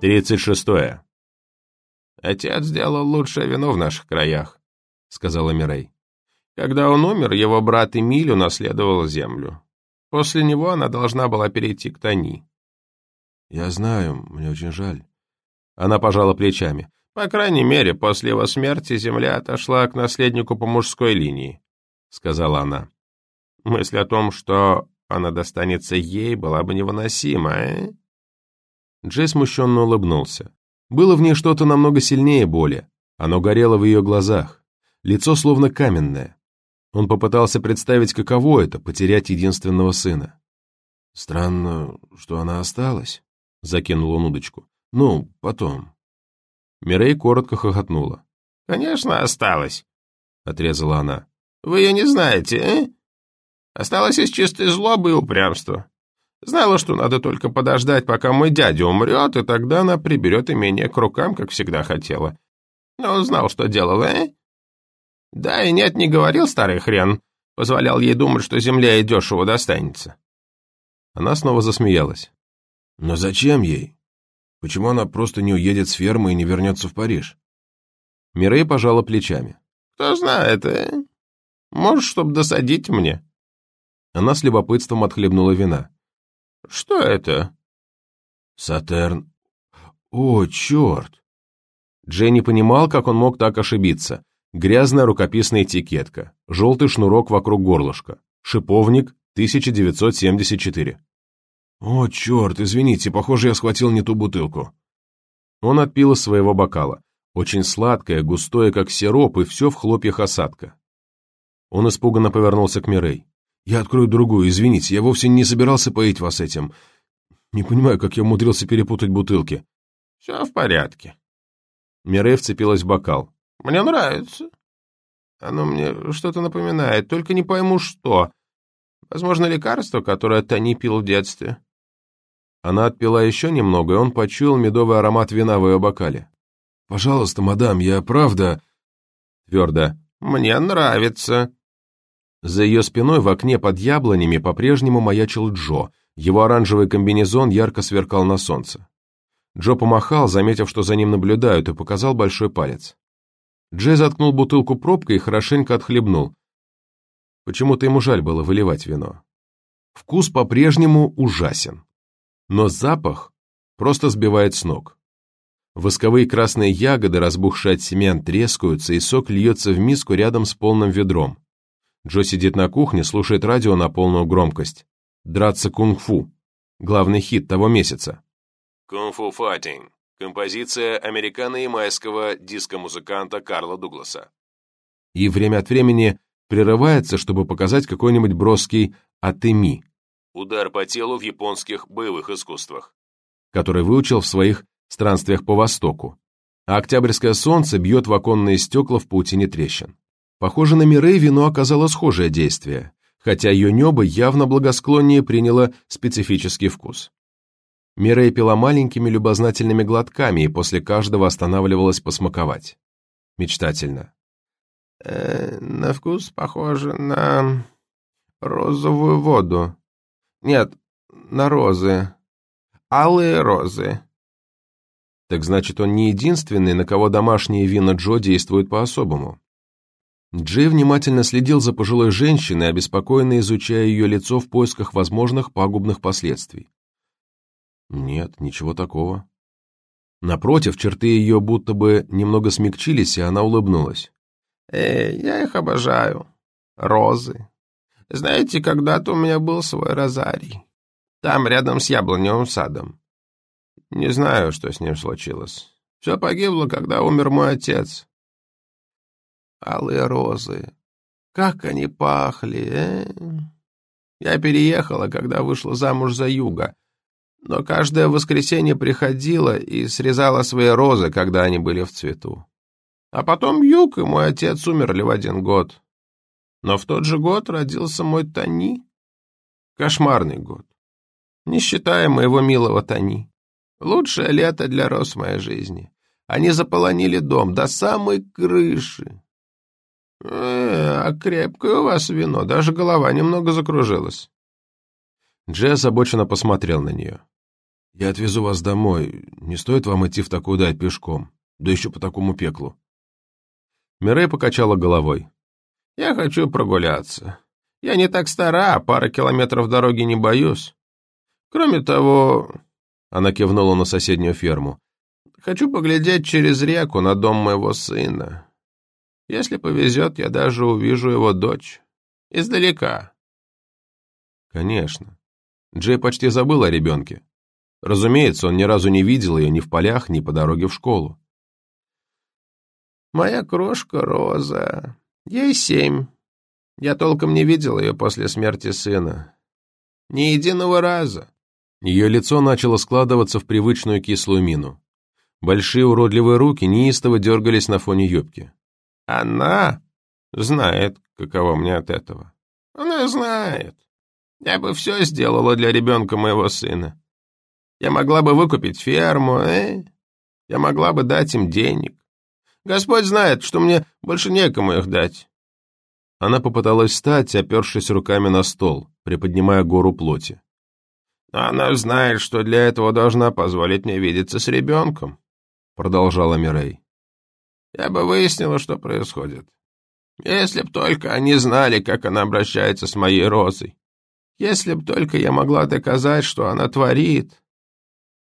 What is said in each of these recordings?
Тридцать шестое. «Отец сделал лучшее вино в наших краях», — сказала Мирей. «Когда он умер, его брат Эмиль унаследовал землю. После него она должна была перейти к Тони». «Я знаю, мне очень жаль». Она пожала плечами. «По крайней мере, после его смерти земля отошла к наследнику по мужской линии», — сказала она. «Мысль о том, что она достанется ей, была бы невыносима, э?» Джей смущенно улыбнулся. Было в ней что-то намного сильнее боли. Оно горело в ее глазах. Лицо словно каменное. Он попытался представить, каково это — потерять единственного сына. «Странно, что она осталась», — закинул он удочку. «Ну, потом». Мирей коротко хохотнула. «Конечно, осталась», — отрезала она. «Вы ее не знаете, э? Осталась из чистой злобы и упрямства. Знала, что надо только подождать, пока мой дядя умрет, и тогда она приберет имение к рукам, как всегда хотела. Но знал, что делала, э? Да и нет, не говорил старый хрен. Позволял ей думать, что земля ей дешево достанется. Она снова засмеялась. Но зачем ей? Почему она просто не уедет с фермы и не вернется в Париж? Мирей пожала плечами. Кто знает, э? Может, чтоб досадить мне. Она с любопытством отхлебнула вина. «Что это?» «Сатерн. О, черт!» Дженни понимал, как он мог так ошибиться. Грязная рукописная этикетка, желтый шнурок вокруг горлышка, шиповник 1974. «О, черт, извините, похоже, я схватил не ту бутылку». Он отпил из своего бокала. Очень сладкое, густое, как сироп, и все в хлопьях осадка. Он испуганно повернулся к Мирей. Я открою другую, извините, я вовсе не собирался поить вас этим. Не понимаю, как я умудрился перепутать бутылки. Все в порядке. Мирей вцепилась в бокал. Мне нравится. Оно мне что-то напоминает, только не пойму, что. Возможно, лекарство, которое Тони пил в детстве. Она отпила еще немного, и он почуял медовый аромат вина в ее бокале. «Пожалуйста, мадам, я правда...» Твердо. «Мне нравится», за ее спиной в окне под яблонями по-прежнему маячил Джо, его оранжевый комбинезон ярко сверкал на солнце. Джо помахал, заметив, что за ним наблюдают, и показал большой палец. Джей заткнул бутылку пробкой и хорошенько отхлебнул. Почему-то ему жаль было выливать вино. Вкус по-прежнему ужасен. Но запах просто сбивает с ног. Восковые красные ягоды, разбухшие от семян, трескаются, и сок льется в миску рядом с полным ведром. Джо сидит на кухне, слушает радио на полную громкость. «Драться кунг-фу» — главный хит того месяца. «Кунг-фу файтинг» — композиция американо-ямайского диско-музыканта Карла Дугласа. И время от времени прерывается, чтобы показать какой-нибудь броский «атеми» удар по телу в японских боевых искусствах, который выучил в своих странствиях по Востоку. А октябрьское солнце бьет в оконные стекла в паутине трещин. Похоже, на Мирей вино оказало схожее действие, хотя ее небо явно благосклоннее приняло специфический вкус. Мирей пила маленькими любознательными глотками и после каждого останавливалась посмаковать. Мечтательно. Э, «На вкус похоже на розовую воду. Нет, на розы. Алые розы». Так значит, он не единственный, на кого домашние вина Джо действуют по-особому. Джей внимательно следил за пожилой женщиной, обеспокоенно изучая ее лицо в поисках возможных пагубных последствий. Нет, ничего такого. Напротив, черты ее будто бы немного смягчились, и она улыбнулась. «Эй, я их обожаю. Розы. Знаете, когда-то у меня был свой розарий. Там, рядом с яблоневым садом. Не знаю, что с ним случилось. Все погибло, когда умер мой отец алые розы. Как они пахли, э? Я переехала, когда вышла замуж за юга, но каждое воскресенье приходила и срезала свои розы, когда они были в цвету. А потом юг и мой отец умерли в один год. Но в тот же год родился мой Тони. Кошмарный год. Не считая моего милого Тони. Лучшее лето для роз моей жизни. Они заполонили дом до самой крыши. «Э, а крепкое у вас вино, даже голова немного закружилась». Джей озабоченно посмотрел на нее. Я отвезу вас домой. Не стоит вам идти в такую даль пешком, да еще по такому пеклу». Мирей покачала головой. «Я хочу прогуляться. Я не так стара, пара километров дороги не боюсь. Кроме того...» Она кивнула на соседнюю ферму. «Хочу поглядеть через реку на дом моего сына. Если повезет, я даже увижу его дочь. Издалека». «Конечно». Джей почти забыл о ребенке. Разумеется, он ни разу не видел ее ни в полях, ни по дороге в школу. «Моя крошка Роза. Ей семь. Я толком не видел ее после смерти сына. Ни единого раза». Ее лицо начало складываться в привычную кислую мину. Большие уродливые руки неистово дергались на фоне юбки. «Она знает, каково мне от этого. Она знает. Я бы все сделала для ребенка моего сына. Я могла бы выкупить ферму, э? Я могла бы дать им денег. Господь знает, что мне больше некому их дать». Она попыталась встать, опершись руками на стол, приподнимая гору плоти. «Но она знает, что для этого должна позволить мне видеться с ребенком», — продолжала Мирей. «Я бы выяснила, что происходит. Если б только они знали, как она обращается с моей розой. Если б только я могла доказать, что она творит».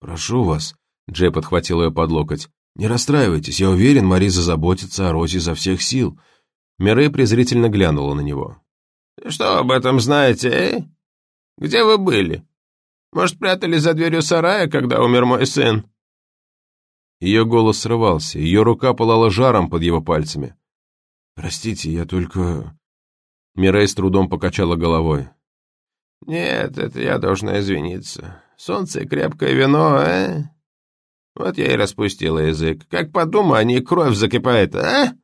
«Прошу вас», — Джей подхватил ее под локоть, «Не расстраивайтесь, я уверен, Мариза заботится о Розе изо всех сил». Мирей презрительно глянула на него. «Что об этом знаете, э? Где вы были? Может, прятались за дверью сарая, когда умер мой сын?» Ее голос срывался, ее рука пылала жаром под его пальцами. «Простите, я только...» Мирей с трудом покачала головой. «Нет, это я должна извиниться. Солнце и крепкое вино, э? Вот я и распустила язык. Как подумаю, не кровь закипает, а?»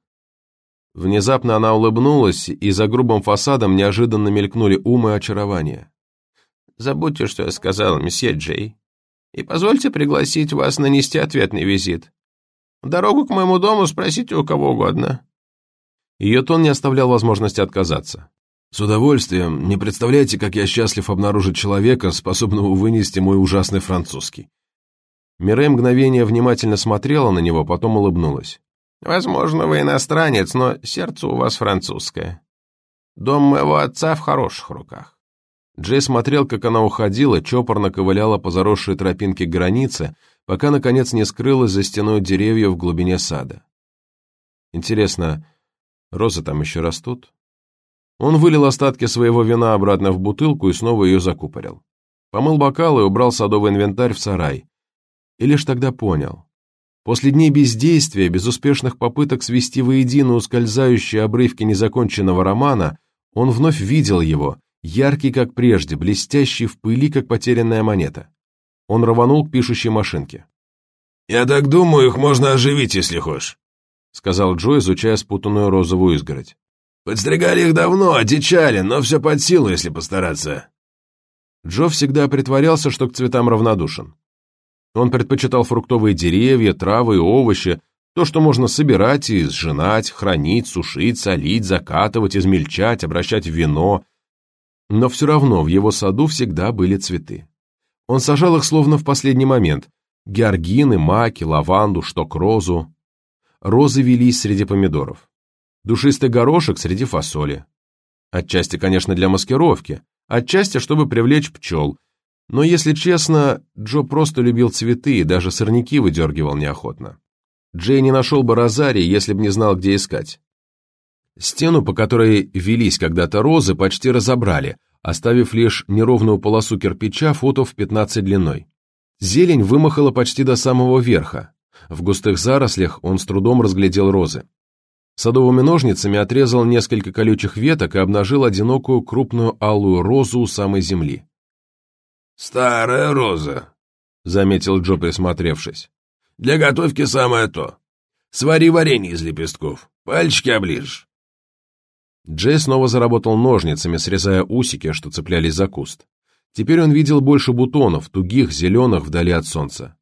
Внезапно она улыбнулась, и за грубым фасадом неожиданно мелькнули умы очарования. «Забудьте, что я сказала, месье Джей, и позвольте пригласить вас нанести ответный визит. Дорогу к моему дому спросите у кого угодно». Ее тон не оставлял возможности отказаться. «С удовольствием. Не представляете, как я счастлив обнаружить человека, способного вынести мой ужасный французский». Мирей мгновение внимательно смотрела на него, потом улыбнулась. «Возможно, вы иностранец, но сердце у вас французское. Дом моего отца в хороших руках». Джей смотрел, как она уходила, чопорно ковыляла по заросшей тропинке к границе, пока, наконец, не скрылась за стеной деревьев в глубине сада. Интересно, розы там еще растут? Он вылил остатки своего вина обратно в бутылку и снова ее закупорил. Помыл бокал и убрал садовый инвентарь в сарай. И лишь тогда понял. После дней бездействия, безуспешных попыток свести воедино ускользающие обрывки незаконченного романа, он вновь видел его, яркий как прежде, блестящий в пыли, как потерянная монета. Он рванул к пишущей машинке. «Я так думаю, их можно оживить, если хочешь», — сказал Джо, изучая спутанную розовую изгородь. «Подстригали их давно, одичали, но все под силу, если постараться». Джо всегда притворялся, что к цветам равнодушен. Он предпочитал фруктовые деревья, травы и овощи, то, что можно собирать и сжинать, хранить, сушить, солить, закатывать, измельчать, обращать в вино. Но все равно в его саду всегда были цветы. Он сажал их словно в последний момент. Георгины, маки, лаванду, шток-розу. Розы велись среди помидоров. Душистый горошек среди фасоли. Отчасти, конечно, для маскировки, отчасти, чтобы привлечь пчел – но, если честно, Джо просто любил цветы и даже сорняки выдергивал неохотно. Джей не нашел бы розарий, если бы не знал, где искать. Стену, по которой велись когда-то розы, почти разобрали, оставив лишь неровную полосу кирпича футов 15 длиной. Зелень вымахала почти до самого верха. В густых зарослях он с трудом разглядел розы. Садовыми ножницами отрезал несколько колючих веток и обнажил одинокую крупную алую розу у самой земли. «Старая роза», — заметил Джо, присмотревшись. «Для готовки самое то. Свари варенье из лепестков. Пальчики оближешь». Джей снова заработал ножницами, срезая усики, что цеплялись за куст. Теперь он видел больше бутонов, тугих, зеленых, вдали от солнца.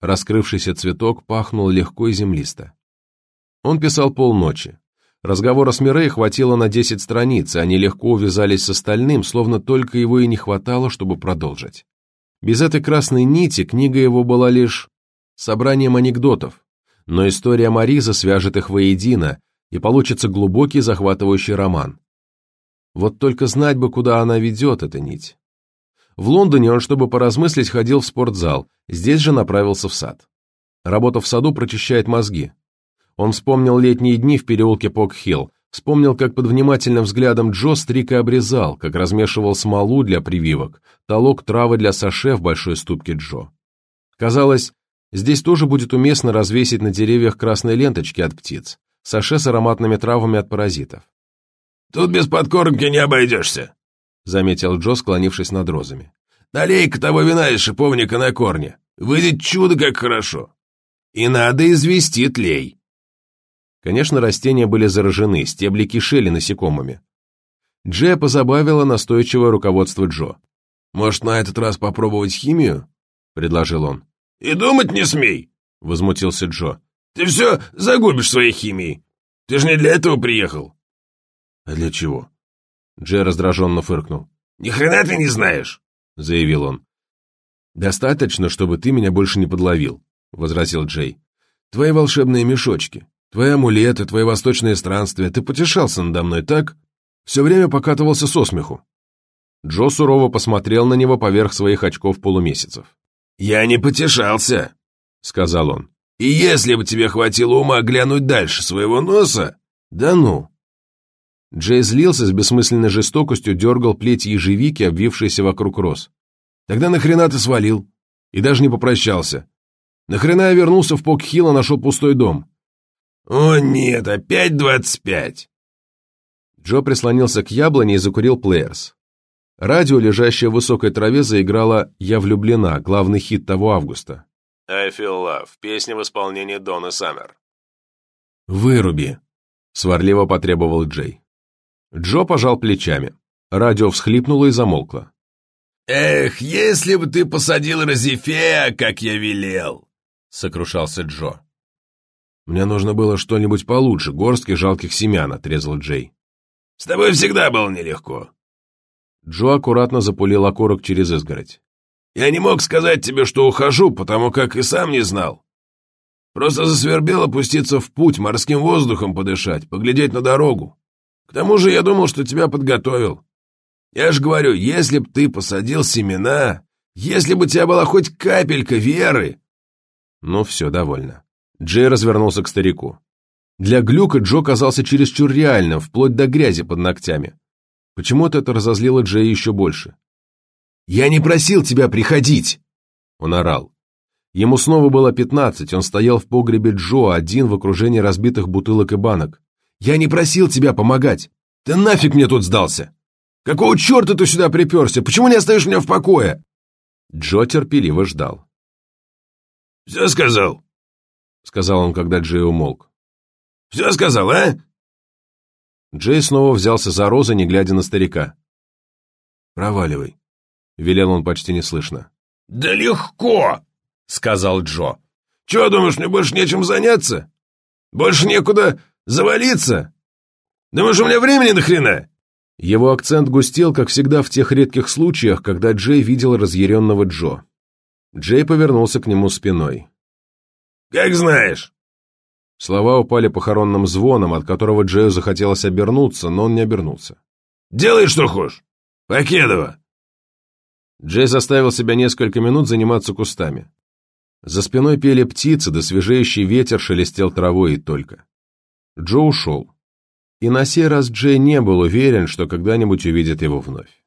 Раскрывшийся цветок пахнул легко и землисто. Он писал полночи. Разговора с Мирей хватило на десять страниц, и они легко увязались с остальным, словно только его и не хватало, чтобы продолжить. Без этой красной нити книга его была лишь собранием анекдотов, но история Мариза свяжет их воедино, и получится глубокий захватывающий роман. Вот только знать бы, куда она ведет, эта нить. В Лондоне он, чтобы поразмыслить, ходил в спортзал, здесь же направился в сад. Работа в саду прочищает мозги. Он вспомнил летние дни в переулке Пок-Хилл, вспомнил, как под внимательным взглядом Джо стриг и обрезал, как размешивал смолу для прививок, толок травы для саше в большой ступке Джо. Казалось, здесь тоже будет уместно развесить на деревьях красные ленточки от птиц, саше с ароматными травами от паразитов. «Тут без подкормки не обойдешься», — заметил Джо, склонившись над розами. «Налей-ка того вина из шиповника на корне. Выйдет чудо как хорошо. И надо извести тлей». Конечно, растения были заражены, стебли кишели насекомыми. Джея позабавило настойчивое руководство Джо. «Может, на этот раз попробовать химию?» — предложил он. «И думать не смей!» — возмутился Джо. «Ты все загубишь своей химией. Ты же не для этого приехал». «А для чего?» Джей раздраженно фыркнул. «Ни хрена ты не знаешь!» — заявил он. «Достаточно, чтобы ты меня больше не подловил», — возразил Джей. «Твои волшебные мешочки, твои амулеты, твои восточные странствия, ты потешался надо мной, так? Все время покатывался со смеху». Джо сурово посмотрел на него поверх своих очков полумесяцев. «Я не потешался», — сказал он. «И если бы тебе хватило ума глянуть дальше своего носа...» «Да ну!» Джей злился с бессмысленной жестокостью, дергал плеть ежевики, обвившиеся вокруг роз. «Тогда нахрена ты свалил?» И даже не попрощался. «Нахрена я вернулся в Покхилл и нашел пустой дом?» «О нет, опять двадцать пять!» Джо прислонился к яблоне и закурил плеерс. Радио, лежащее в высокой траве, заиграло «Я влюблена», главный хит того августа. I Feel Love, песня в исполнении Дона Саммер. «Выруби», — сварливо потребовал Джей. Джо пожал плечами. Радио всхлипнуло и замолкло. «Эх, если бы ты посадил Розифея, как я велел!» — сокрушался Джо. «Мне нужно было что-нибудь получше, горстки жалких семян», — отрезал Джей. «С тобой всегда было нелегко». Джо аккуратно запулил окурок через изгородь. «Я не мог сказать тебе, что ухожу, потому как и сам не знал. Просто засвербел опуститься в путь, морским воздухом подышать, поглядеть на дорогу. К тому же я думал, что тебя подготовил. Я же говорю, если б ты посадил семена, если бы у тебя была хоть капелька веры...» Ну все, довольно. Джей развернулся к старику. Для Глюка Джо казался чересчур реальным, вплоть до грязи под ногтями. Почему-то это разозлило Джея еще больше. «Я не просил тебя приходить!» Он орал. Ему снова было пятнадцать, он стоял в погребе Джо, один в окружении разбитых бутылок и банок. «Я не просил тебя помогать! Ты нафиг мне тут сдался! Какого черта ты сюда приперся? Почему не оставишь меня в покое?» Джо терпеливо ждал. «Все сказал», — сказал он, когда Джей умолк. «Все сказал, а?» Джей снова взялся за розы, не глядя на старика. «Проваливай», — велел он почти неслышно. «Да легко!» — сказал Джо. «Чего, думаешь, мне больше нечем заняться? Больше некуда завалиться? Думаешь, у меня времени до хрена?» Его акцент густел, как всегда в тех редких случаях, когда Джей видел разъяренного Джо. Джей повернулся к нему спиной. «Как знаешь». Слова упали похоронным звоном, от которого Джею захотелось обернуться, но он не обернулся. «Делай, что хочешь. Покедово». Джей заставил себя несколько минут заниматься кустами. За спиной пели птицы, да свежеющий ветер шелестел травой и только. Джо ушел. И на сей раз Джей не был уверен, что когда-нибудь увидит его вновь.